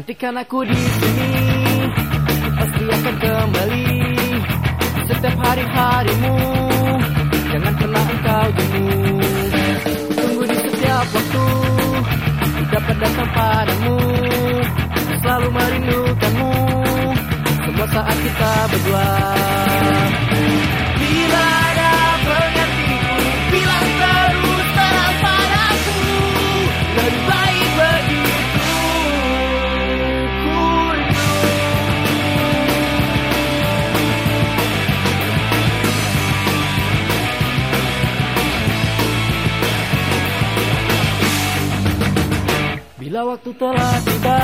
Pastikan aku di sini. Pasti akan kembali. Setiap hari-harimu Jangan pernah engkau jemu Tunggu di setiap waktu. Dapat datang padamu Selalu merindukanmu. Semua saat kita berdua Jika waktu telah tiba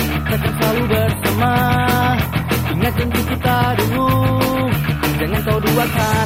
kita akan selalu bersama. Ingat Ingatkan kita dulu Jangan kau duakan